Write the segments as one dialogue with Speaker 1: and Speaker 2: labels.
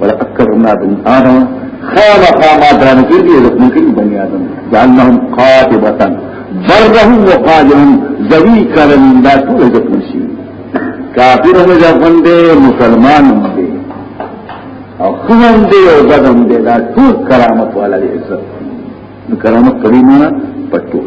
Speaker 1: ولا اکرنا بن آدم خام خام آدران کردی عزت ممکن بنی آدم جعلناهم قاتبتا برهم وقاجهم زوی کرن دا طول عزت منشی کافر هم عزت منده مسلمان هم ده او خزم ده او بدم ده دا طول کرامت والا ده عزت کرامت کریمانا پتول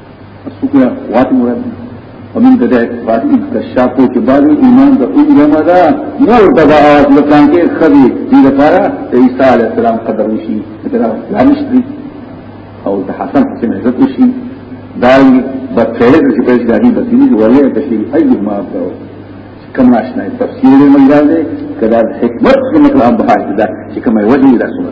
Speaker 1: سکه واټ مراد ومن د دې بعد انکشاف کې بعد ایمان د اون جمع ده نور د باور لکان کې خدي دې لپاره عیسی علی السلام قدر وشي دا لامش دي او د حسن حسین عزت وشي دا بکره د چې پیدا دي بکری دی ولې د شي ایو ما ده کم ناشنا تفسیر مې مګر ده کدا حکمت کې مطلب ده چې کومه وجه ده سمه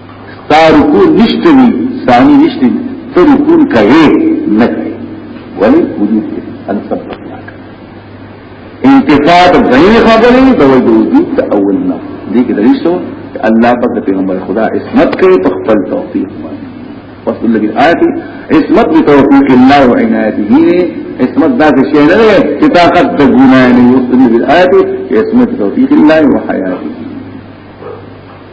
Speaker 1: ستا رکوع نشته وي ثاني نشته ته رکوع کوي نه کوي ولې وجود کې ان سبب انتفاع د غیر خبرې د وجود ته اول نه دي کې درې شو الله پاک د پیغمبر خدا عصمت کوي په خپل توفیق باندې وصل لګي آیت عصمت په توفیق الله او عنایته عصمت دا څه شی نه دی چې طاقت د ګناه نه یو څه دی آیت عصمت توفیق الله او حیاته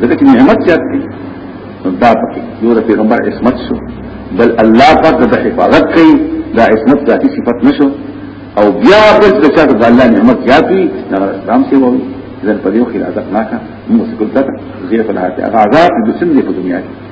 Speaker 1: ځکه چې نعمت زیات دی دا پکې یو د پیغمبر عصمت شو بل الله پاک د حفاظت کوي دا عصمت ذاتي صفت نشو او بیا بل د چا د الله نعمت زیات وي دا اسلام سی وو ځل په دې خو خلافت نه کا موږ څه کوته زیات نه هغه عذاب د سن دی په دنیا کې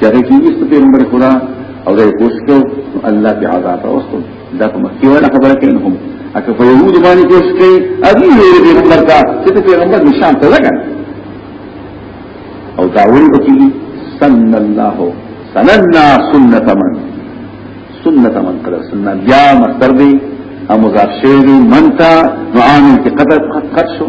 Speaker 1: چاہے کی اس پیغمبر خدا او دا کوشش کو الله په عذاب اوستو دا کوم کی ولا خبره کین هم اکه په یو د باندې کوشش کوي ابي یې پیغمبر کا چې پیغمبر نشان ته لګا او دا وړي پکې صلی الله سننا سنت من سنت من قد سننا بیا مصدر دی او مضاف شوی دی منتا نعامی کی قدر قد شو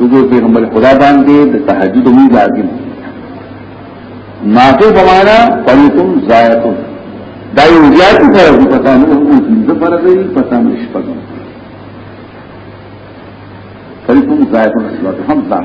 Speaker 1: دغه پیغمبر خدا باندې د تهجد مو لازم نافع بمانا فریتم زایتم دا یو زیات فرض پتا نه هم پنځه فرض دی پتا نه شپږ فریتم زایتم شپږ هم ځان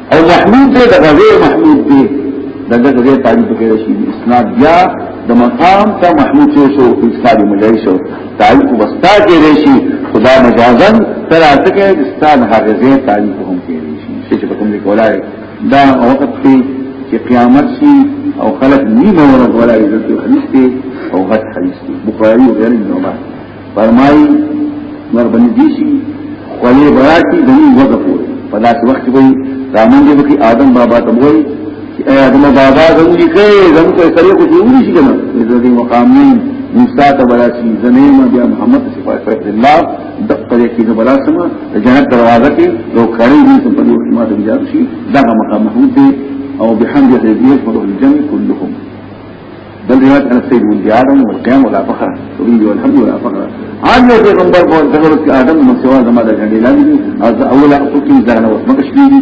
Speaker 1: او محمود دې د غزې محمود دې د غزې تعریف کې راشي اسناد بیا د مقام ته محمود څه شو اسناد مجاز شو تعریف وستا کې راشي خدا مجازن تر اته کې اسناد غزې تعریف هم کې راشي چې په کوم کې کولای دا وخت کې چې قیامت شي او خلق نیمه ورځ ولا عزت او حدیث او غد حدیث بخاری او غیر نومه فرمایي نور باندې دي شي خولې براتي د نن وځه پورې په داسې وخت کې وایي رامن دې وکي آدم بابا ته وایي چې اے آدم بابا زموږ دې کوي زموږ ته سره خو جوړ شي کنه دې مقام نه موسی ته براسي زمين بیا محمد صفات رحمت الله د پرې کې د براسمه د جنت دروازه کې یو کړي دې په دې وخت ما ته جوړ شي دا مقام محمود دی او بحمد دې دې په الجنه كلهم بل روایت انا سید ولد آدم والقیام ولا فخر وبی والحمد ولا فخر آج یو پیغمبر په دغرت کې آدم نو سوا زما د جنډې لاندې دي او زه اوله خپل کې ځان اوس مکه شپې دي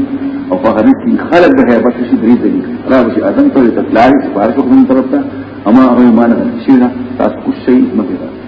Speaker 1: او په هغه کې خلک به هیبت شي درې دي را به آدم ته تطلع سپارښت کوم طرف ته اما هغه ایمان نه شي نه تاسو کوشي مګر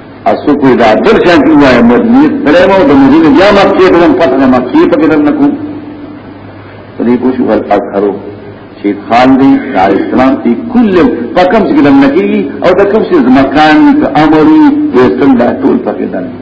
Speaker 1: اسو کوئی دا در شان کی وای مدنی ترمو د مدینه بیا مکه ته هم پته مکه په کې درنه کوم دې کو شو ول اظهرو چې خان دی دار اسلام دی کل پکم چې دم نکی او د کوم څه مکان ته امري د سندا ټول پکې دنه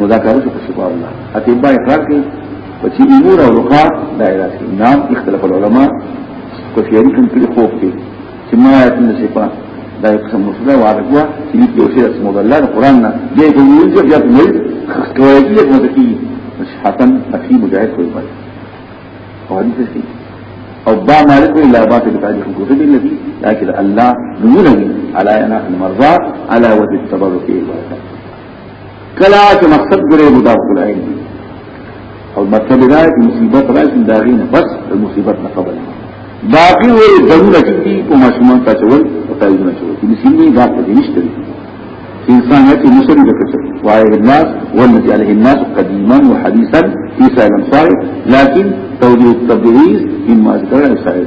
Speaker 1: مذاکره شو سبحان الله اتباع اقرار کوي او چې امور او رقا دا علاج کوي نام اختلاف العلماء کو فیری کوم په خوف کې چې ما یتن صفه دا یو قسم مسله وارجوا چې دې یو شی اسمه الله القرآن نه دې کوم یو چې بیا موږ کوي چې موږ کې حسن اخي مجاهد کوي باندې او حدیث کې او با مالک الا بات بتاجه الكتب الذي لكن الله نور على انا المرضى على وجه التبرك والبركه کلا چې مقصد ګره مضاف کړای او مطلب دا چې مصیبت راشي دا غینه بس مصیبت نه قبل باقی وې دمره چې په ماشومان ته چول او تایید نه چول چې مسلمي دا په دې نشته چې انسان یې چې مسلمي د کچ وای الناس والذي عليه الناس قديما وحديثا في سائل الانصار لكن توجيه التبعيض مما ذكر السائل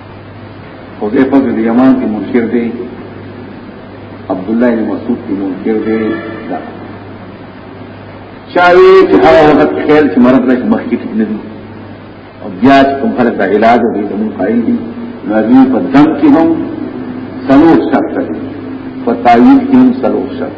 Speaker 1: حذیفه بن یمان کی منکر دی عبد الله بن مسعود کی منکر دی دا چاوی چې هغه وخت خیر چې مرض لږ مخکې ټیک نه دي او بیا چې کوم خلک د علاج او د زمون قائل دي نو هغه په دم کې هم سلوک شرط دي په تعویذ کې هم سلوک شرط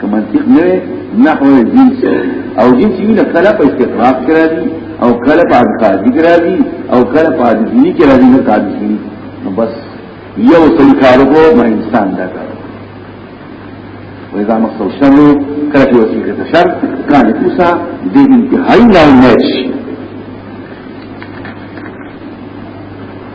Speaker 1: که منطق نه نحو جنس او جنس وی نه کله په استقراق کې راځي او کله په عادي کې راځي او کله په عادي کې راځي نه عادي نو بس یو څل کارو کو ما انسان دا کار وإذا مصر الشر كان في وسيلة الشر كان يتوسع دي انتهاي لا ماشي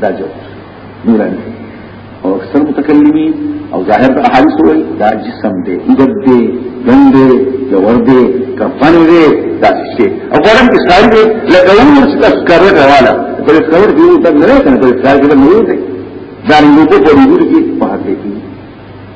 Speaker 1: دا جو نورانی او اکثر متکلمین او ظاهر د احادیث وای دا جسم دی ایجاد دی ګن دی لور دی کفن دی دا شی او قرآن کې ساری دی لکه ور چې تاسو کاروي راواله پر څور دی دا نه کنه پر څار کې نه دی دا نه دی په دې کې په هغه کې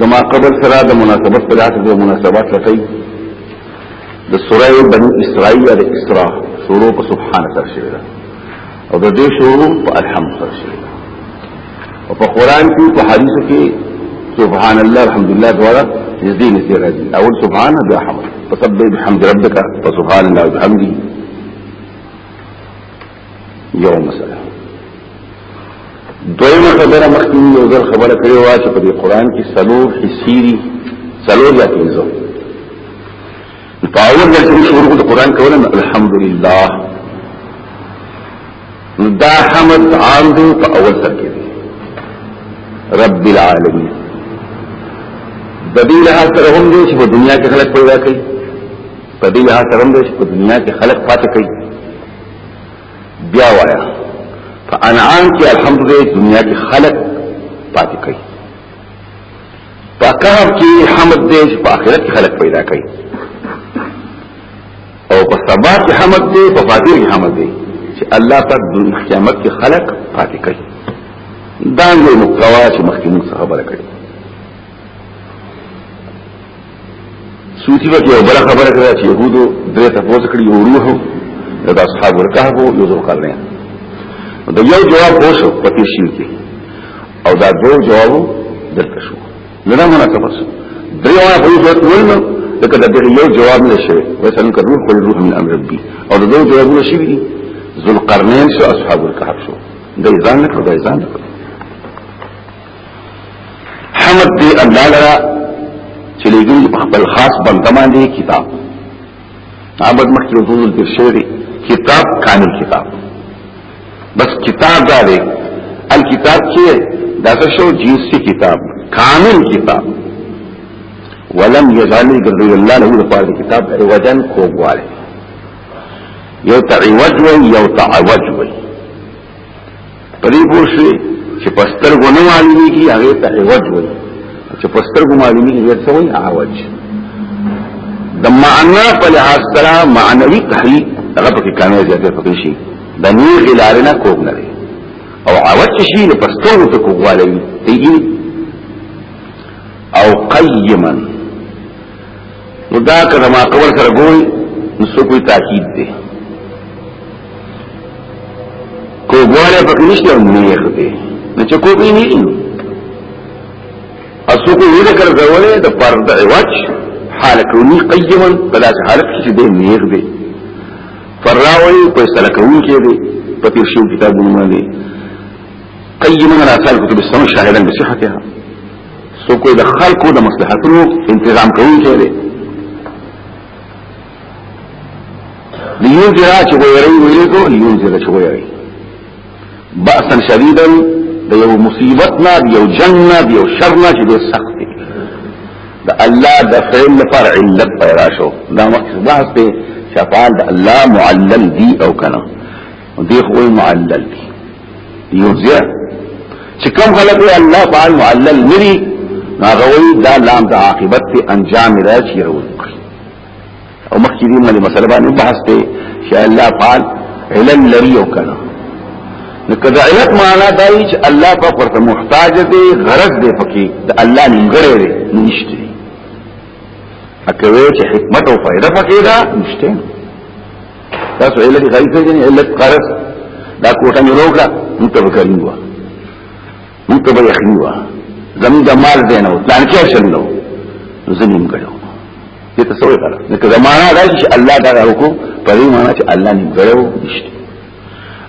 Speaker 1: د
Speaker 2: ما قبل سره د مناسبت په لحاظ د مناسبت لټي د سوره بني اسرائیل د اسراء شروع په سبحان سره شوی دا او د دې شروع په الحمد سره شوی دا او په قران کې په حدیث کې سبحان الله الحمد لله دواړه نږدې نږدې راځي اول سبحان بیا حمد فسبح بحمد ربک فسبحان الله وبحمده یو مسله دویمه خبره مخکې یو ځل خبره کړې و چې په دې قران کې سلور حسيري سلور یا پنځه په اول ځل چې شروع کوو قران کوله الحمدلله دا حمد عام دی په اول سر کې رب العالمین د دې له سره هم دی چې په دنیا کې خلک پیدا کوي په دې له سره هم دی چې په دنیا کې خلک پاتې کوي بیا وایا په انعام کې الحمدلله دنیا کې خلق پاتې کوي په کهف کې حمد دې په آخرت کې خلق پیدا کوي او په سبا کې حمد دې په فاتیر کې حمد دې چې الله پاک د قیامت کې خلق پاتې کوي دا یو مقوا چې مخکې موږ خبره کړې سوتی به یو بل خبره کړه چې يهودو درې تاسو کړی یو روح د اصحاب الكهف او یو ذوالقرنین د یو جواب وشو په تشین کې او دا دوه جوابو درته شو نه نه نه تاسو درې واه په یو ټول نو لکه دا دغه یو جواب نه شي مثلا کروح خل روح من امر ربي او دا دوه جوابونه شي دي ذوالقرنین شو اصحاب الكهف شو د ځان نه کړو د ځان نه کړو حمد دی الله لرا چې لګي په خپل خاص بنده باندې کتاب عبد مخکې وضول د شری کتاب کامل کتاب بس کتاب دا دی الکتاب کې دا څه شو جنسي کتاب کامل کتاب ولم يجعل لرسول الله له لپاره کتاب عوجا کوواله یو تعوج وي یو تعوج وي پدې پوښي چې پستر غونه معلومي کی هغه ته عوض وي چې پستر غو معلومي کی هغه ته وي عوض د معنا په لحاظ سره معنوي تحریک هغه پکې کامل زیاته پکې شي د نور غلارنه کوګ نه او عوض شي نو پستر ته کوواله وي تیږي او قیما نو دا کړه ما قبر سره ګوي نو څه کوئی تاکید دی کو غواړي په نشته نه یې خته نه چې کو به نه اسو کو یې کړ غواړي د پرد عوج حال کونی قیما بلا حالت کې دې نیغ دی فراوی په سره کون کې دی په تیر شو کتابونه باندې قیما را سال کتب السم شاهدا بصحتها سو کو د خلقو د مصلحتونو تنظیم کوي کې دی لينذرا چې ويري ويري کو لينذرا چې ويري بأسا شديدا د یو مصیبت نه د یو جنگ نه د یو شر نه چې ډېر سخت دی د الله د فعل لپاره علت پیدا شو دا مخکې بحث دی چې افعال د الله معلل دي او کنه دی خو معلل دي یو ځای چې کوم خلک الله فعال معلل نه دي هغه وی دا لام د عاقبت ته انجام راځي ورو او مخکې دې باندې مسله باندې بحث دی چې الله پاک علم لري او کنه نو کدا علت معنا دا وی چې الله په ورته محتاج دی غرض دی پکې د الله نیمګړی دی نشته اکوي چې حکمت او فائدہ پکې دا نشته تاسو علت غیث دی علت قرض دا کوټه مې روکا نو تبکرین وو موږ ته به یخنی و زموږ د مال دی نه و پلان کې شل نه و نو زه نیم ګړو دې ته سوې کړه نو که زمانہ دا چې الله دا وکړو په دې معنی چې الله نیم ګړو نشته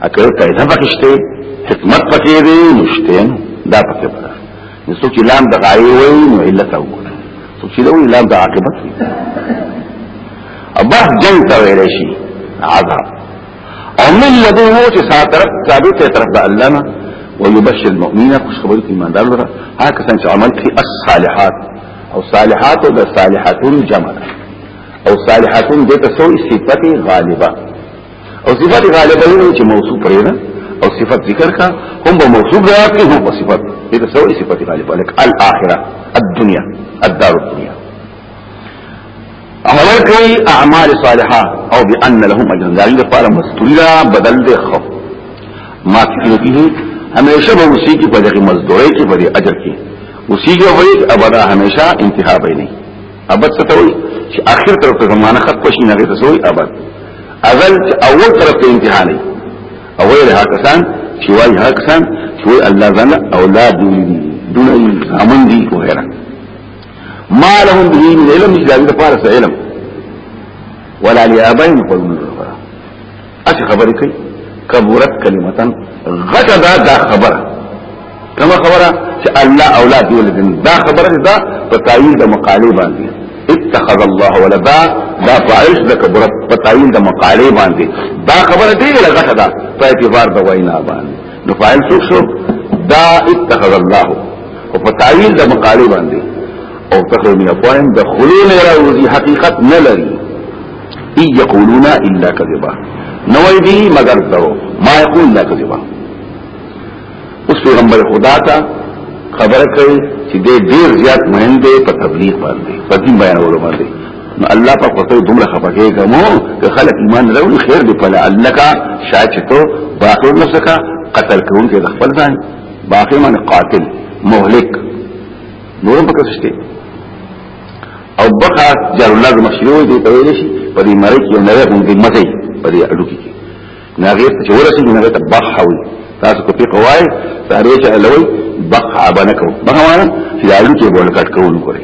Speaker 2: اکه پیدا پکشته حکمت پکې دی نشته دا پکې پره نو څوک چې لام د غایې وای نو علت او څوک چې دوی لام د عاقبت وي ابه جنت ویل شي عذاب او من لدو هو چې سا طرف ثابت طرف د الله نه ويبشر المؤمنين خوش خبر کې ایماندار لره هغه کسان چې عمل کوي الصالحات او صالحات او د صالحاتون جمع او صالحاتون د تسو صفت غالبه او صفت غالبه یو چې موصوف پرې ده او صفت ذکر کا هم به موصوف راځي هم په صفت د تسو صفت غالبه لك الاخره الدنيا الدار الدنيا عمل کوي اعمال صالحه او بان لهم اجر ذلك لپاره مستورا بدل دی خو ما کیږي همیشه به وسی کی په دغه مزدوري کې په اجر کې وسی کې وایي ابدا همیشه انتها به نه ابد څه ته وایي چې اخر طرف ته زمانه خط پښې نه غته سوې ابد اول اول طرف ته انتها نه او ویل هکسان چې وای هکسان چې الله زنه اولاد دي دونه زامن دي کوهره ما لهم به من علم الا من فارس علم ولا لابين قلنا اش خبرې کوي کبرت کلمتن غټه دا دا خبره کما خبره چې الله اولاد ولدن دا خبره دا په تعین د مقاله باندې اتخذ الله ولدا دا فاعل د کبرت په تعین د مقاله باندې دا خبره ډیره غټه ده په اعتبار د وینا باندې نو فاعل څوک شو دا اتخذ الله او په تعویل د مقاله باندې او تخرج من افواههم د خلون راوزی حقیقت نه لري ای یقولون الا کذبا نو دی مگر درو ما یقول الا کذبا اوس پیغمبر خدا ته خبره کوي چې دې ډیر زیات مهم دی په تبلیغ باندې په دین بیانولو باندې نو الله په کوته دومره خپګه کومو که خلک ایمان راوړي خیر دی په لعلک شاچتو باقی نفسک قتل کوم کې د خپل ځان باقی من قاتل مهلک نور په کسشته او بقا جار الله د مشروع دی په ویل شي په دې مری کې نه غوږ دې مزي په دې اډو کې نه غیر ته ورسې نه غیر ته بخوي تاسو کو پیق وای ساري چې الوي بخ ابنکو بخوانه چې اډو کې بول کټ کوو کوي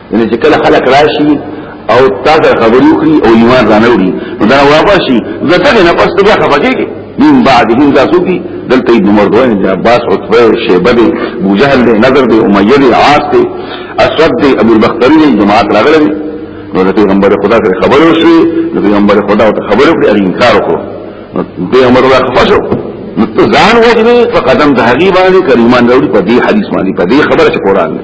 Speaker 2: یعنی چې کله خلک راشي او تاسو خبرې وکړي او ایمان راوړي نو دا واپسي ځکه نه پس ته خبرېږي من بعدهم تاسو دي دلته ابن مردوان دي عباس عتبه شیبه دي ابو جهل دي نظر دي امیه دي عاص دي اسود دي ابو البختري دي جماعت راغلي نو د پیغمبر خدا سره خبرې وشي د پیغمبر خدا ته خبرې وکړي انکار وکړو پیغمبر خدا خفشو نو ته ځان وځي په قدم د هغي باندې کریمان راوړي په دې حدیث باندې په دې خبره چې قران دی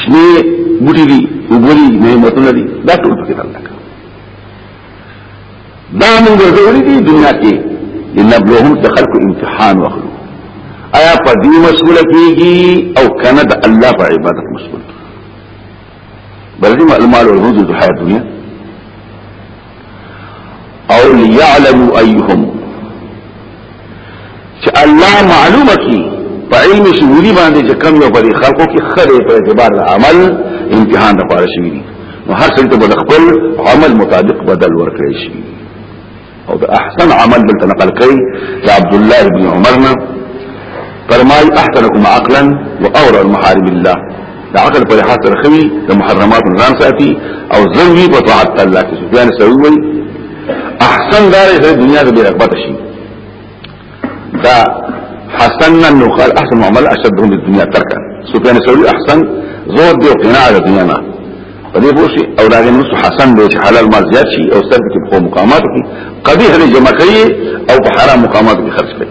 Speaker 2: شنه بوټي دي وګوري نعمتونه دي دا ټول پکې الله کا دا موږ ورته دي دنیا کې لنبلوهم تخلق امتحان واخلو آیا په دې مسؤل کېږي او کنه د الله په عبادت مسؤل بلدي المال والموجود في الحياة الدنيا او ليعلموا ايهم چې الله معلومه کی په علم شهودي باندې چې کم یو بری خلقو کې خره په اعتبار عمل امتحان د پاره شي نو هر څه ته خپل عمل مطابق بدل ورکړي شي او د احسن عمل بل تنقل کوي چې عبد الله ابن عمرنا فرمای احسنکم عقلا واورا المحارم الله دا عقل پر حال سره خوي د محرمات ځان ساتي او ذوي په طاعت الله کې سفيان سوي وي احسن دار د دنیا د رغبت شي دا حسن نو قال احسن عمل اشدهم للدنيا تركا سفيان سوي احسن زور دی قناع د دنیا نه په دې پوښي او دا غنوس حسن دی چې حلال مال زیات شي او سر کې په مقامات کې قبیح نه جمع کوي او په حرام مقامات کې خرج کوي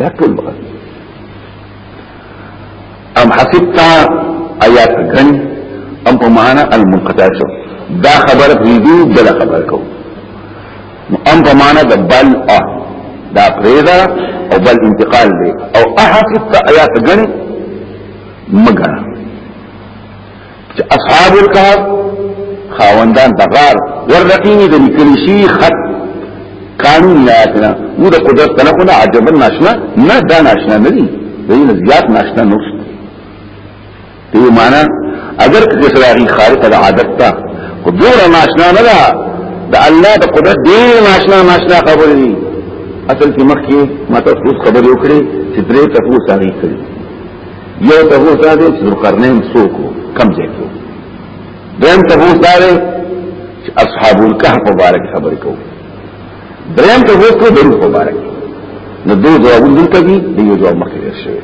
Speaker 2: دا ټول بغل ام حسبتا آیات غنی ام په معنا المنقطع شو دا خبر پریدو بل خبر کو ام په معنا د بل ا دا پریدا او بل انتقال دی او احسبتا آیات غنی مگر چې اصحاب الكهف خاوندان دغار ورقیمی د لیکل شي خط قانون لاتنا مو د قدرت نه خو نه عجب ناشنا نه دا ناشنا نه دي دین زیات ناشنا نو دی معنا اگر که سراغي خارق د عادت تا خو دور ناشنا نه ده د الله د قدرت دی ناشنا ناشنا خبر دي اصل کې مخکې ماته خبرې وکړي چې درې تاسو ساري کړی یو ته هو دا دی چې ذوالقرنین څوک کم ځای کې دریم ته هو دا دی چې اصحاب الکهف مبارک خبرې کوو دریم ته هو کو دروغ مبارک نو دوی جوابونه دلته دي د یو جواب مخکې ډیر شوی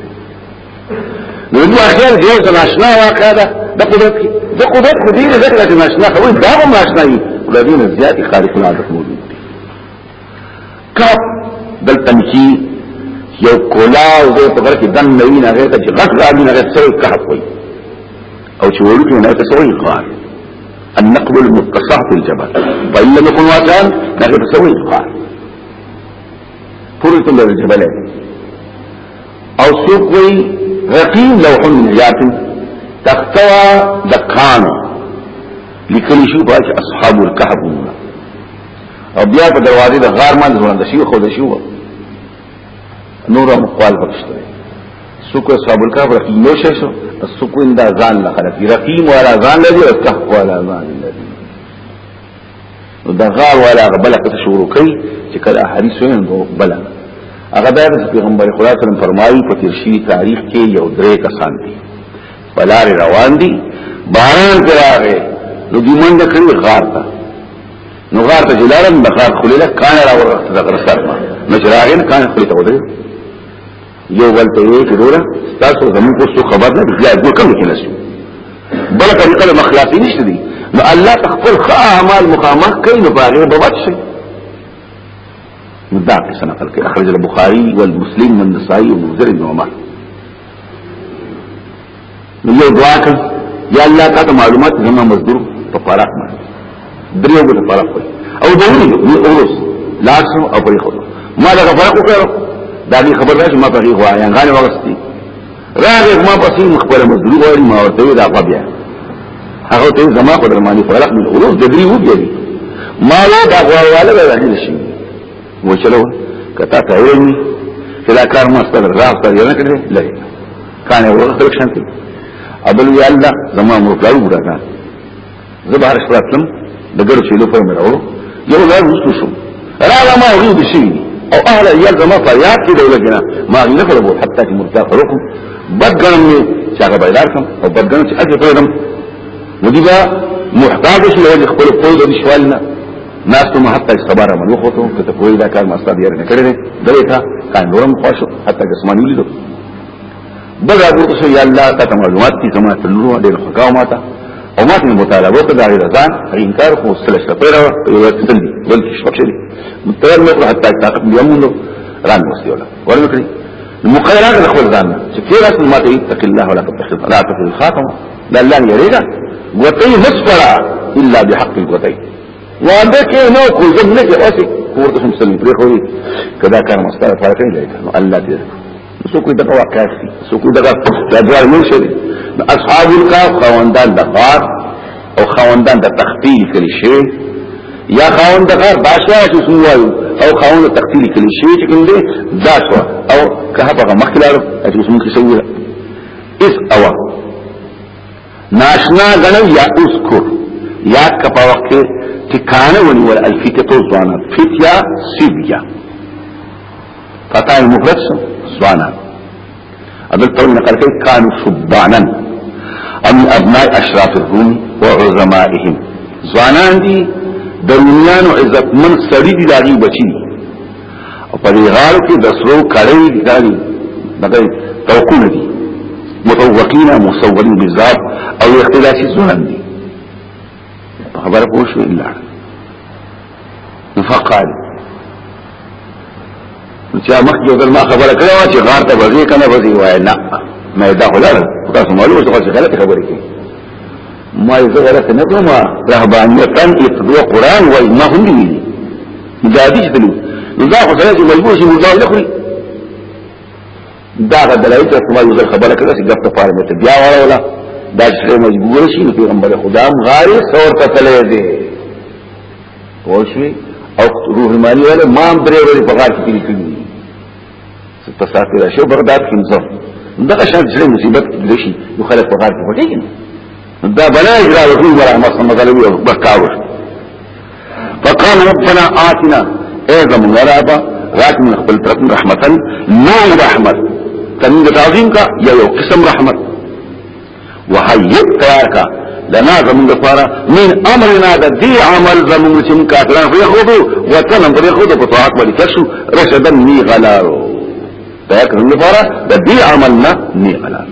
Speaker 2: نو دوی اخر یو څه ناشنا واقع ده د قدرت کې د قدرت خو دې ذکر چې ناشنا خو دا هم ناشنا دي ولدین زیات خارق العادت موجود کپ دلته نشي یو کولاو دې په غره کې دن نوی نه غیر ته چې غټ راځي نه غیر سوی کهف وي او چې ورته نه ته سوی غار النقب المتصح في الجبل فإن لم يكن واسعا نه غیر سوی غار پوره ته له جبل او څوک وي رقيم لوح من ذات تختوا دکانو لیکلی شو باج اصحاب الكهف او بیا په دروازې د غار منځ باندې شي خو د شي و نور هم قوال بخشته سکو اصحاب الكهف رقیم نو شي شو سکو اند ځان نه خلق رقیم ولا ځان لري او کهف ولا ځان لري نو د غار ولا غبل کته شروع کوي چې کله حدیث وین نو بل هغه د پیغمبر خدا صلی الله علیه وسلم فرمایي په تیر شي تاریخ کې یو درې کسان دي بلار روان دي باران کې راغې نو دی منډه کړی غار ته نو غار ته جلارم د غار خلی له کان را ورته د غرسر ما نو چې راغین کان خلی ته ودرې یو بل ته یې چې ګوره تاسو زموږ کو څه خبر نه بیا دوی کوم کې نشو بل طریقه له مخلاصي نشته دي نو الله تخفل خا اعمال مقامات کوي نو باغې به بچ شي دا قصه نقل کوي اخرج البخاري والمسلم والنسائي ومنذر بن عمر نو یو دعا کړ یا الله تا ته معلومات زما مزدور په فراق باندې دریو په فراق وي او دا ونی نو اورس لاسو او پرې خو ما دا فراق وکړ دا دې خبر راځي ما په غوا یا غانې وغستي راغې ما پسې مخبره مزدور وایي ما ورته دا خو بیا هغه ته زما په درمانی فراق من اورس د دریو بیا ما لا دا غوا والا به راځي شي و چلو کتا ته ویني چې دا کار ما ستاسو راځه یا نه کړې لګي کانه ورته شانتي ابل وی الله زما مور پلار وګړه زبر شپتلم د ګر چې لوفه مې راو یو لار وستو شو را را ما وري بشي او اهل ایال زما په یاد کې دوله جنا ما نه کړو حتی چې مرتا فرقم بدګنم نه چې هغه بایلار کم او بدګنم چې اجه پرم نو دی با محتاج شو له خپل خپل د شوالنا ناس ته حتی صبر عمل وخته ته کوی دا کار ما ستاسو یې نه کړی دی دا ته کاندورم خوښو حتی جسمانی ولیدو دغه ورته شو یا الله تا ته معلومات کی زما ته نور ډېر حکاو ماته او ما ته مطالبه ته دغه ځان انکار خو سره شپره یو تل بل شپشل متر مې حتی طاقت یمون ران وسی ولا ورکړي مقررات خپل ځان چې کیرس ما ته اتق الله ولا تتخذ لا تتخذ خاتم لا الله یریګا وتی مسفرا الا بحق الوتی وانده کې نو کو زم نه کې اوسې ورته سم سلم پرې خوري کدا کار مستره فرق نه لري الله دې سو کوئی دغه واقعات دي سو کوئی دغه جوړ نه شي اصحاب الكهف خواندان د غار او خواندان د تخفیل کلی شي یا خواند د غار باشا چې سوایو او خواند تخفیل کلی شي چې کوم دي دا شو او کهف هغه مخکلار چې موږ کې سوې اس او ناشنا غنو یا اوس کو یا کپا وخت ټکانه ونیول الفتیه تو ځوانه فتیا سیبیا فتاه مفرد شو سوانا ادل تول نقل کوي كانوا شبانا ام ابناء اشراف الروم وعظمائهم زوانان دي د رومیانو عزت من سړي دي داغي بچي او په دې غاړو کې د سرو کړي دي داغي دغه توقونه دي متوقین مصورین بالذات او اختلاسي زوان دي خبره پوښتنه فقال چې مخکې د ما خبره کړې و چې غار ته وځي کنه وځي وای نه مې دا خلل تاسو معلومه څه چې غلط خبرې کوي ما یې غلط نه کوم رهبانیت ان اتلو قران وای ما هم دي دا دې دلو دا خو سره چې مجبور شي مجاهد خوري دا غا دلائل ته کومه یو خبره کړه چې ګفت پاره مت بیا ورولا دا چې مجبور شي پیغمبر خدا هم غاری ثور ته تللی دی وښوی او روح مانی ولا ما درې ورې په غار کې کړی کړی تسافر شو بغداد کې نظر دغه شان چې مصیبت لشي نو خلک په غار کې پټیږي دا بنا اجراء وکړي ورا مثلا مثلا یو بکاوه فقال ربنا آتنا اے زمون رابا راک من خپل طرف رحمتا نو رحمت تنین تعظیم کا یا یو قسم رحمت وحیب تیار کا لنا زمون دفارا من امرنا دا دی عمل زمون چم کافران فی خودو وطنم فی خودو پتوعات ولی کشو رشدا نی غلارو تیار کا زمون دفارا دا دی عملنا نی غلارو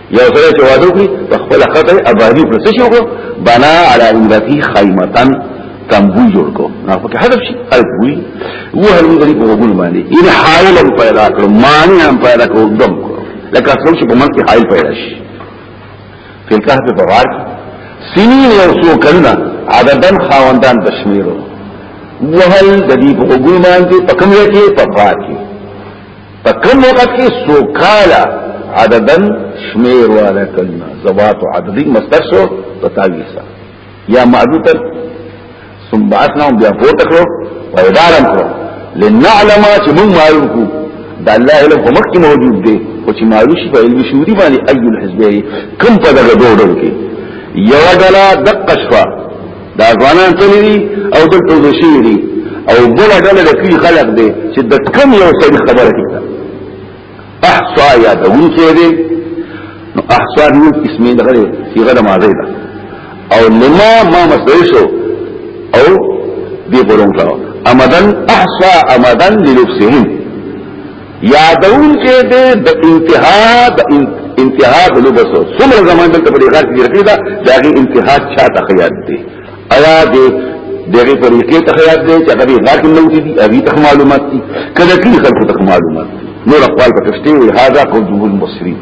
Speaker 2: یو سره چې واده وکړي په خپل خطه اباهي پر څه شو بنا علی امرتی خیمتن تنبوی جوړ کو نه پکې هدف شي البوی و هر مدري په وګون باندې ان حائل پیدا کړو معنی هم پیدا کړو دم کو لکه څنګه چې په من کې حائل پیدا شي په کهف په غار کې سنین او سو کلنا عددن خواندان تشمیرو وهل د دې په وګون باندې په کوم یو کې په غار کې په کوم وخت کې سوکاله عددن شمیر والا کلمه زوات عددی مصدر شو په تعویل سره یا معدود ثم بعثناهم بیا پورته کړو او ادارم کړو لنعلم چې موږ معلوم کو دا الله علم هم کې موجود دی او چې معلوم شي په علم شوري باندې ايو الحزبين کم په دغه ډول کې یو دلا دقشفه دا افغانان تللی دي او دلته وشي دي او بل ډول د کلی خلق دي چې د کم یو څه خبره کوي احصا یا د ون کې دي نو احصا نو اسمه دغه صيغه د ماضي ده او لما ما مصدر شو او دي قولون کړه امدن احصا امدن لنفسهم یادون کې د انتها د انتها د لوبسو څومره زمان دلته په دې غار کې رکړی دا دغه انتها چا ته خیال دی ایا د دغه طریقې ته خیال دی چې هغه غار کې نوتی دي هغه ته معلومات دي کله کې خلکو ته معلومات نور خپل پکشته وي هاذا قدوم المصري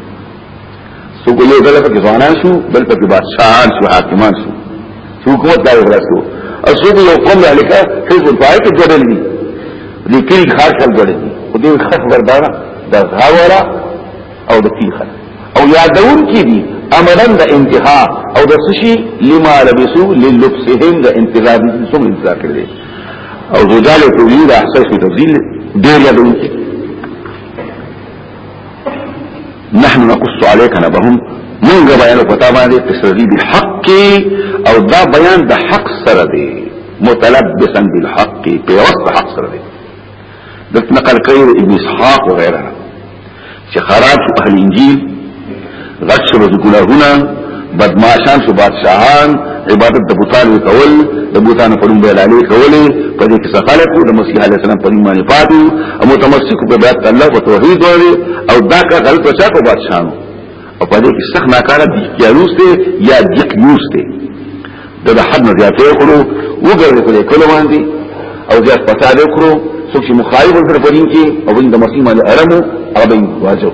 Speaker 2: څوک یو ډله پکې ځوانان شو بل پکې بادشاہان شو حاکمان شو څوک وو دا ورسو اسوب یو قوم الکا حزب پای کې جوړل دي لیکي خاص کل جوړل دي خو دې خبر دا د غاورا او د تیخه او یادون کې دي امرن د انتها او د سشي لما لبسو للبسهم د انتظار سم انتظار کړی او زجال تویل احساس تفضیل ډیر یادون کې نحن نقص عليك نبهم من بیان او پتا باندې تسری دی حق او دا بیان د حق سره دی متلبسا بالحق په وسط حق سره دی د نقل کوي ابن اسحاق وغيرها چې خراب اهل انجیل غشر ذکرهونه بدمعشان شو بادشاہان عبادت د بوتان وکول د بوتان په نوم بلالي کولې په دې کې سفالکو د مسیح علی السلام په نوم باندې پاتو او متمسک په بیات الله او توحید ورې او دا کا غلط چا کو بادشاہانو او په دې کې سخت ناکاره دي کیالوس ته یا دقیوس ته د حد نه زیاتې کړو وګورې کولې کله باندې او زیات پتا دې کړو څوک چې مخالف ورته پدین کې او د مسیح باندې ارمو هغه به واجب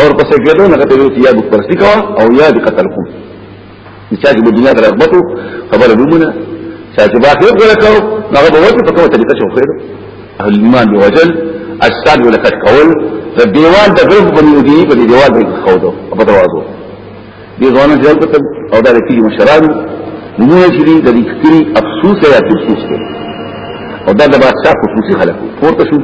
Speaker 2: اور پسې کېدو نه کته وی یا بت پرستی کوا او یا د قتل کوم چې د دنیا د رغبتو خبره لومنه چې با خیر غره کو هغه به وځي په کومه طریقه شو خیر اهل ایمان دی وجل اجساد ولکت کول د دیوال د غرب بنیودی په دیوال باندې خودو په دروازو دې ځوانه جواب کتل او دا لکه مشران نمونه چې دې د دې کړي افسوس یا افسوس کوي او دا د بادشاہ خصوصي خلک پورته شو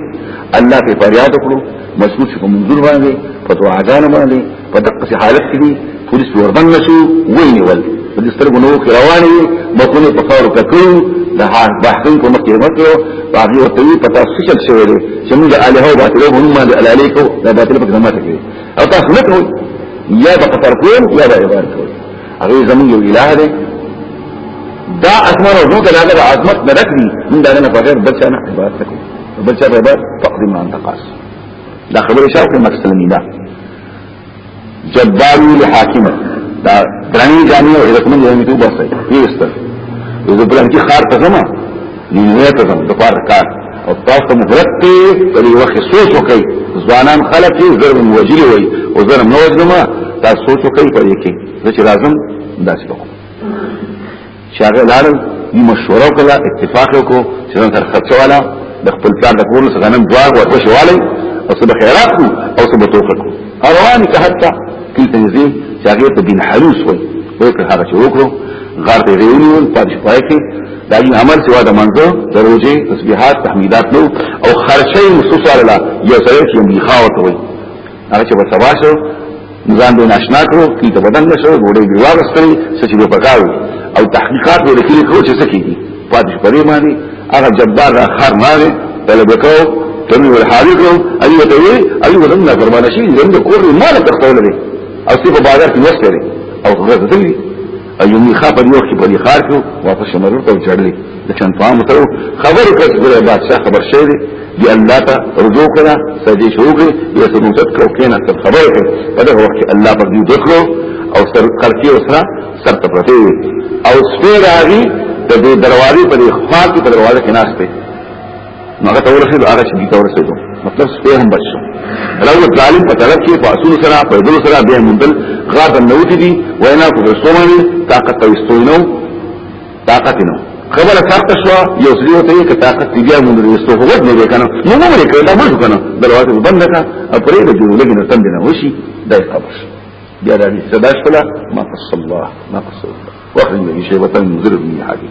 Speaker 2: الله په فریاد وکړو مسعود په منظور باندې په دعاګانو باندې په دغه حالت کې پولیس وربند شو ویني ول په دې سترګو نو کې رواني مخونه په خاور ککړو د هغه بحثن په مکه ورکړو باغی ورته په تاسو شک شوی چې موږ الهو باطلو هم باندې علیکو دا باطل په ځمانه کې او تاسو نه کوي یا به قطر کوم یا به عبارت کوي هغه زمون یو الہ دی دا اسمان او زمون کله د عظمت نه رکړي من دا نه بغیر بل څه نه عبارت کوي بل څه به تقدیم عن تقاس دا خبره شاو کې مکسلمی دا جباری لحاکمه دا درانی جامعه او عزتمن یې میتو بسای یې استر یې بلان کې خار ته زمونه دنیا ته زموږ د پاره کار او تاسو ته مهلت دی په دې وخت سوچ وکړئ ځوانان خلک یې زر من وجلی وي او زر من وجلی ما تاسو سوچ وکړئ په دې کې زه چې راځم داسې وکړم چې هغه لارل دې مشوره وکړه اتفاق وکړو چې ځان سره خرچه والا د خپل پلان د کورو څخه نن دواغ ورته شوالي او څه خیرات کو او څه توفیق کو روان که حتی کله تنظیم چې هغه ته دین حلوس وي وکړه هغه چې وکړو غار ته ویونی ول پاتې پای کې دا یې عمل سوا د منځو د روزي تسبيحات تحمیدات نو او خرچي مخصوص الله یو سره چې می خاوت وي هغه چې په سبا شو ځان به ناشنا کړو کی ته بدن نشو ګوډې دی واغستې سچې به پکاو او تحقیقات به لیکلي خو چې سکی دي پاتې پرې باندې هغه جبار خر نه لري طلب کو تم ول حاضر اي وته وي اي ودن نه قربان شي زموږ کور مال تختول دي او څه په بازار کې وسته او غزه دي ایومی خا په یو کې په ښار کې واپس شمرور ته چړلې د چن پام ته خبر کړ چې بادشاہ خبر شوی دی دی الله ته رجوع کړه سجدي شروع کړي یې سمون تک کو کېنه تر خبر کړ په دغه وخت الله په دې دکړو او سر قرقي او سره سر ته پرته او سپیر راغي د دروازې په خوا کې په دروازه کې ناشته نو هغه تور شي هغه چې تور شي مطلب سپه هم بچو راو ظالم په طرف کې فاصله سره په دل سره به مندل غاټ نو دي دي وینا کو رسومانه طاقت او استوینو طاقت نو خبر سخت شو یو سړي ته کې طاقت دی بیا مونږ یې ستو هوډ نه وکنه نو موږ یې کړه موږ کنه دروازه بند کړه اپرې د جوړ لګي نه تم نه وشي دای قبر بیا د دې صدا شپلا ما قص الله ما قص الله وخت دې شی وطن مزر بني حاجی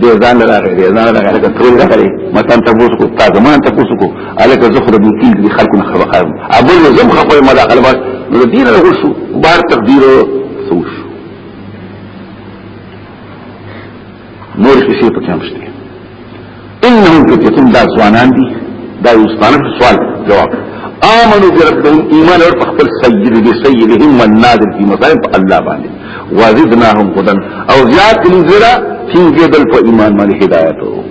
Speaker 2: دې ځان راغی دې ځان راغی لکه ټول راغی متان تاسو کو تاسو ما تاسو کو الک زخر دې کیل دې خلکو نه خبره خام ابو زم خپل ما داخل بس نو دې نه وشو بار تقدیر سوش نور شي شي پکې مشته انهم فتيتم دا ځوانان دي دا یو سوال جواب آمنوا بربهم ایمان اور خپل سید دې سیدهم والنادر فی مصائب الله باندې وزدناهم هدن او زیاد کلی زرا تینگی دل پا ایمان مالی هدایتو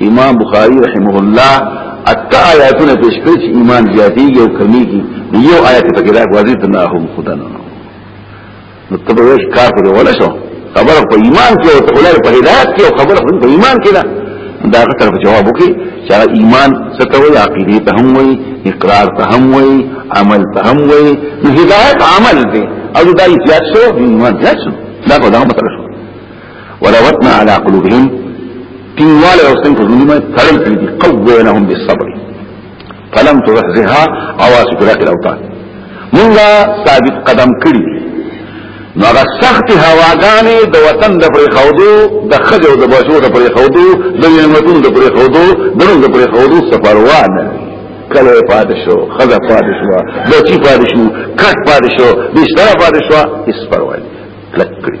Speaker 2: امام بخاری رحمه الله اتا آیاتونه پیش کړی چې ایمان زیاتیږي او کمیږي یو آیت پکې راغلی وزدناهم هدن نو تبویش کافر ولا شو خبر په ایمان کې او تخلال په هدایت کې او خبر په ایمان کې ده دا غتر په جواب وکي چې ایمان ستوي عقیده ته هم وي اقرار ته هم وي عمل ته هم وي نو هدایت عمل دی او دا یې زیات شو ایمان زیات شو دا په دغه مطلب شو ولوتنا على قلوبهم تنوال او سن کو ظلمه تړل کړي قوه لهم بالصبر فلم تزحزها او اسفراق الاوطان مونږه ثابت قدم کړی نو هغه سخت هواګانې د وطن د پرې خودو د خځو د بشو د پرې خودو د نعمتونو د پرې خودو د نوم د پرې خودو سفروانه کله پاتې شو خزه پاتې شو بچی پاتې شو کټ پاتې شو بشتره پاتې شو هیڅ پروا نه کلک کړی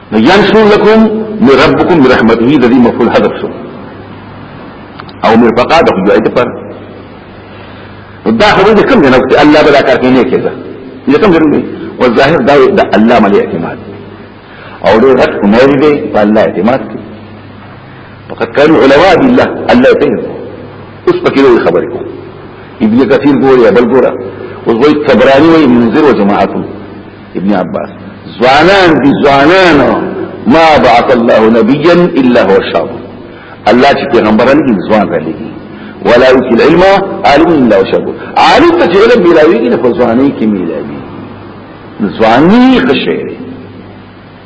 Speaker 2: ينشر لكم من ربكم برحمته الذي مفعول حذف شو او من فقاده جو ايت پر دا خبره ده کوم جنو چې الله بلا کار کوي نه کېږي دې کوم جنو او ظاهر دا د الله ملي اعتماد او دې غټ عمر دې په الله اعتماد کوي فقط كانوا علماء بالله الله يتهم اوس پکې له خبرې کو ابن كثير ګوري بل ګورا اوس وایي صبراني وایي منذر وجماعته ابن عباس زوانان دي زوانان ما بعث الله نبيا الا هو شاب الله چې پیغمبر نه ځوان را لګي ولا يؤتي العلم عالم الا هو شاب عالم ته چې علم ملاويږي نه ځواني کې ملاوي ځواني خشه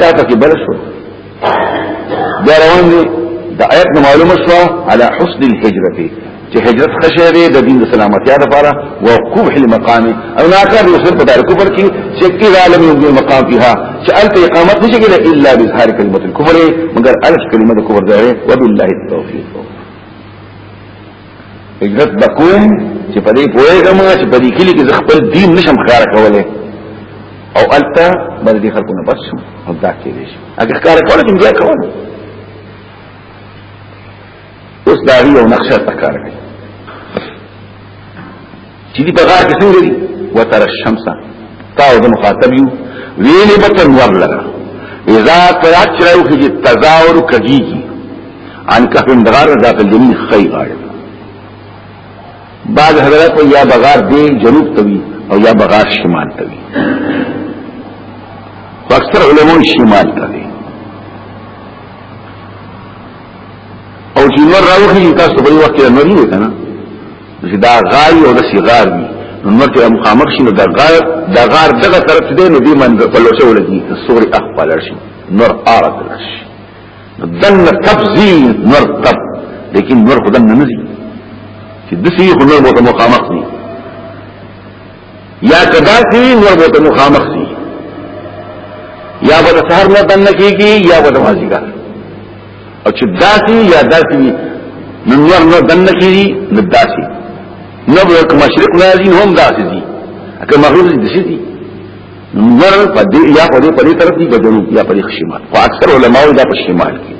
Speaker 2: دا پکې بل شو دا روان دي د آیت معلومه شو على حسن الهجره چې هجرت خشه دی د دین د سلامتیا لپاره او قبح المقام او ناکر رسول په دار کفر کې چې کی عالم یو مقام فيها چې الف اقامت نشي کېږي الا بظهار کلمه الكفر مگر الف کلمه د کفر ده وبالله التوفیق هجرت بکوم چې په دې پوهېږم چې په دې کلی کې زه خپل دین نشم ښکار کولای او التا بل دې خلکو نه بچم او دا کې دي اګه ښکار کولای چې بیا کوم اوس دا یو نقشه تکار کوي چې دې په غار کې څنګه دي وتر الشمس تاو د مخاطب یو ویلې به تنور لگا اذا طلعت چرایو خجی تزاور کجیگی عن کف اندغار ذات الجنین خی غارب بعض حضرات کو یا بغار دی جنوب توی او یا بغار شمال توی اکثر علماء شمال توی او چې نور راوخی تاسو په وخت کې نور نه کنه چې دا غار یو د سیغار دی نو مرته هم خامخ شي نو دا غار دا غار دغه طرف دی نو دی من په لوسه ولګي سوري اخبل شي نور ارت شي دن تبزي نور تب لیکن نور خدای نه نزي چې د سې خو نور مو مخامخ دي یا کدا سې نور مو مخامخ دي یا به سهار نه دن کیږي یا به مازیګر او چې داسي یا داسي نو نور نو دنه کیږي نو داسي نو به کوم مشرق راځي هم داسي دي اګه مغرب دي دي دي نور په دې یا په دې په دې طرف دي بدلو یا په دې شمال خو اکثر علما دا په شمال کې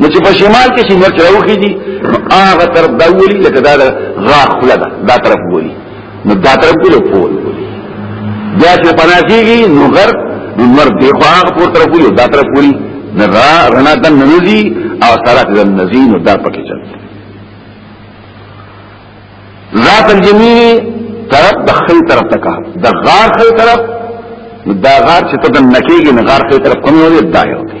Speaker 2: نو چې په شمال کې شمال چروخي دي هغه طرف دا ولي لکه دا غاخ خلا دا طرف ولي نو دا تر کله پول بیا چې پناکیږي نو غر نو مر دی خو هغه پور تر کله دا تر پوری نه را رڼا د نزي او سره د نزي نو دا پکې چل ذات الجمیل طرف د خل طرف تک د غار خل طرف دا غار چې ته د نکیږي نه غار خل طرف کوم یو دی دا یو دی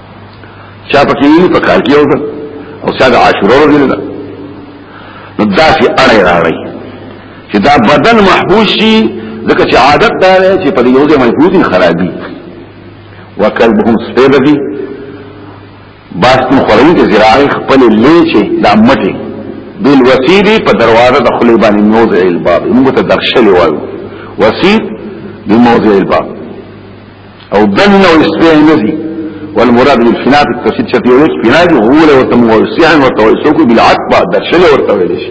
Speaker 2: چا پکې ویلي په کال کې یو ځل او چا د عاشورا ورځ ویلي نو داسې اړې راړی چې دا بدن محبوس شي ځکه چې عادت دا دی چې په یو ځای محبوس خرابي وکلبهم سپیدی باستن خورنی که زراعی خپل لیچه دا مټی دل وسیدی په دروازه د خلی باندې موضع الباب موږ ته درشل وایو وسید بموضع الباب او دنه او اسپه نزي والمراد بالفناء في التفسير شكل يقول فناء دي غول وتمو وسعن وتوسوك بالعقبة درشل ورتويلش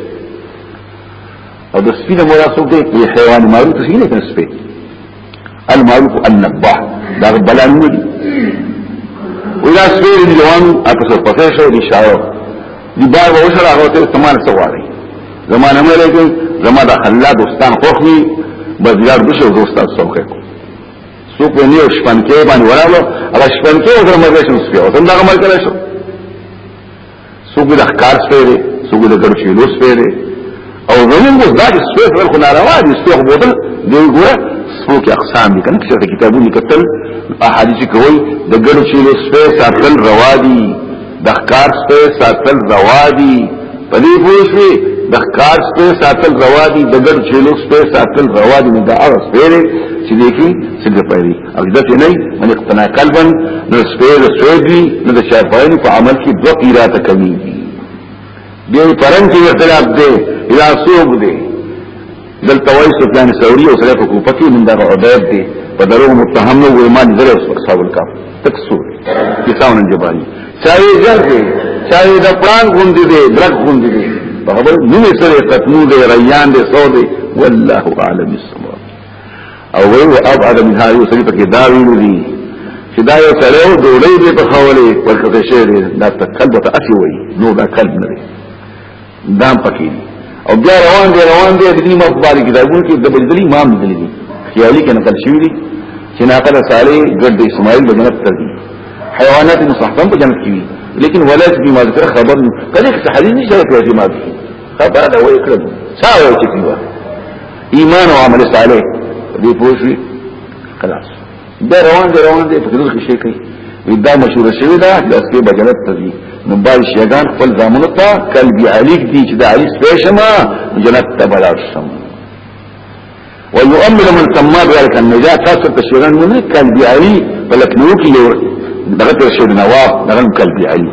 Speaker 2: او د سپین مراد څوک دی په حیوان معروف څه نه کنه سپین المعروف النباح دا بلان نه دي ولا سپین جوان اته په څه شو دي شاو دي بار به وشره هغه ته سامان سواري زمانه مې لګي زما د خلا دوستان خوخي بازار بشه دوستان څوک څوک یې نیو شپنکې باندې ولاړو او شپنکې وګړه مرګ شو سپي او څنګه مرګ کړی شو څوک د ښکار سپي دی څوک د ګرچیلو سپي دی او زمونږ دا چې سپي سره خو ناروا دي سپي خو بوتل دی ګوره څوک اقسام دي کنه چې کتابونه کتل احادیث کوي د ګرچیلو سپي ساتل روا دي د ښکار سپه ساتل روا دي په دې پوه شوي د ښکار سپه ساتل روا دي د ګډ چلو سپه ساتل روا دي دا هغه سپه دی چې دې کې څه د پېری او د ته نه من اقتنا قلبا نو سپه د سویدي نو د شافعین په عمل کې دوه قیرات کوي دې پرم کې اختلاف دی الا سوق دی دلته وایي سفیان ثوری او سره په کوفه کې من دغه عبید دی په دروغ متهم نو ایمان زره اوس اصحاب الکاف تکسو کسان جبانی چاوي زر دی چاوي د پران غوندې دی درک غوندې دی په خبر نوې سره قتمو دی ریان دی سو دی والله اعلم الصواب او وی و ابعد من هاي وسری پکې دا ویلو دي چې دا یو سره او ډوړې دې په خولې ورکه شعر دا تکلبه اصلي وي نو دا کلب نه دی دا پکې او بیا روان دي روان دي د دې مخباري کتابونو کې د بجلی امام دي دي خیالي کې نقل شوی دي چې ناقله صالح ګډ اسماعیل د جنت ته دي حیوانات مصحفن په جنت کې وي لیکن ولایت بما ذکر خبر کله چې حدیث نشته په اعتماد خبره دا وایي کړو څا وایي چې ایمان او عمل صالح دې پوښي خلاص دا روان دی روان دی په دې کې شي کوي دا مشهور شوی دا د اسې بجلت ته دي نو بل شیغان خپل زامن ته قلبي علیک دي چې د علی سپیشما جنت ته بلار شم ويؤمن من سما ذلك النجاة تاسو په شیغان نه قلبي علی بلکې نو کې یو دغه شی نواب دغه قلبي علی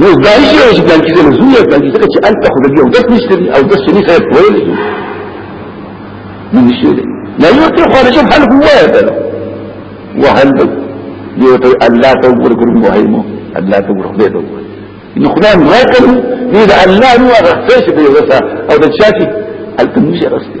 Speaker 2: نو دایي شي چې دایي چې زوی یې دایي ځکه چې انت خو دې او داس نشته او داس نه سره کول شي نو نشي لا یو ته خو راشم هل هو ده وهل ده یو ته الله ته ورکړم مهمو الله ته ورکړم دې دوه نو خدای ما کړو دې الله نو هغه څه چې به وسه او د چا چې التمشه غسته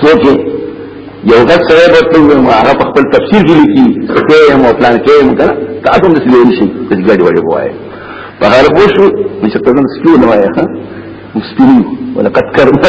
Speaker 2: سوچې یو غږ سره به ته یو هغه په خپل تفسیر کې لیکي ته یې مو پلان کې مو کنه تاسو هم دې ویل شي چې ګاډي وړي وایي په هر پوه شو چې تاسو هم سپیو نه وایي ها سپیو ولقد کرنا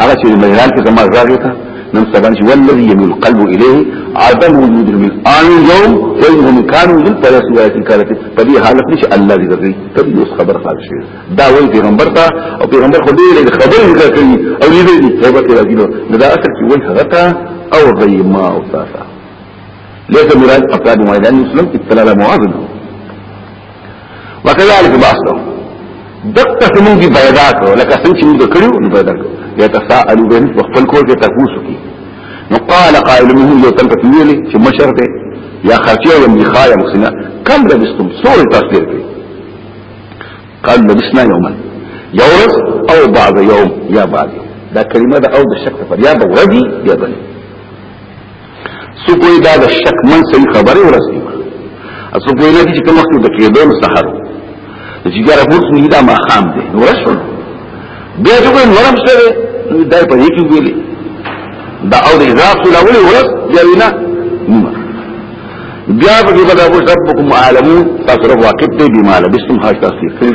Speaker 2: هغه چې مهران کې زما زاغه تا نن سبا چې والذي يميل القلب اليه عدم وجود من ان يوم فإنهم كانوا من ثلاث آيات كانت فدي حالت نشي الله دې درې تبي اوس خبر خالص شي دا وایي پیغمبر ته او پیغمبر خو دې له خبرې ذکر کوي او دې دې هیبه کې راځي نو دا اصل کې وایي هغه ته او غي ما او تاسو ليس مراد أفراد معينان يسلم اطلاع معاذ وکذالک باسو دقه موږ پیدا کړو لکه څنګه چې موږ کړو نو پیدا کړو یا تساءلوا بین خپل کول کې تاسو کی نو قال قائل منهم یو تنک ویلي چې مشر دی یا خرچه یا مخایا مسنا کم لبستم سور تاسو دی قال لبسنا یوما یوم او بعض یوم یا بعض دا کلمه دا او د شک پر یا بوردی یا بنی سو کوئی دا د شک من سي خبره ورسي اسو کوئی نه چې کوم وخت د کېدو نو سحر چې ګره پوت نه دا ما خام دي نو رسول بیا چې کوئی نورم سره دا په دې کې ویلي دا او د اضاف سره اولي ورس بیا وینا بیا په دې باندې ربکم عالمون تاسو واقف دي بما لبستم هاش تاسو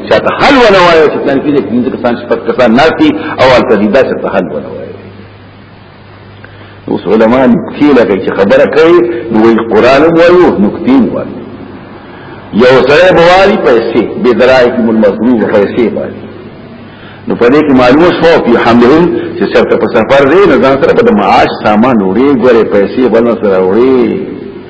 Speaker 2: چاته حل ونه وایو چې څنګه دې پنځه کسان شپږ کسان ناشتي او التدیدا چې حل ونه وایو اوس علماء نکتی لکه چې خبره کوي نو قرآن وایو نکتی وایو یو سره بوالي پیسې به درایکم المظلوم پیسې باندې نو په دې کې معلومه شو په حملهم چې سر ته په سفر دی نه ځان سره په معاش سامان وړي ګوره پیسې بل سره وړي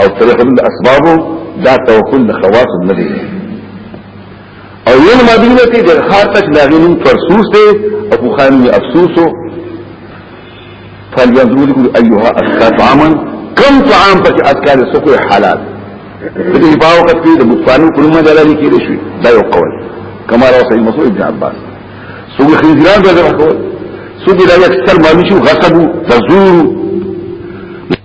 Speaker 2: او طریق الاسباب دا توکل خواص النبی او یو مدینه تی د خار تک لاغین فرسوس ته او بخاری می افسوسو فلیندرو لکل ایوها اسکا طعاما کم طعام پاک اسکا دی سکو حلال دې په وخت کې د مصانو کلمه دلالي کېږي شي دا یو قول کما راو سید مسعود ابن عباس سوق خنزیران دا ذکر کول سوق دا اکثر مالي شو غصبو تزور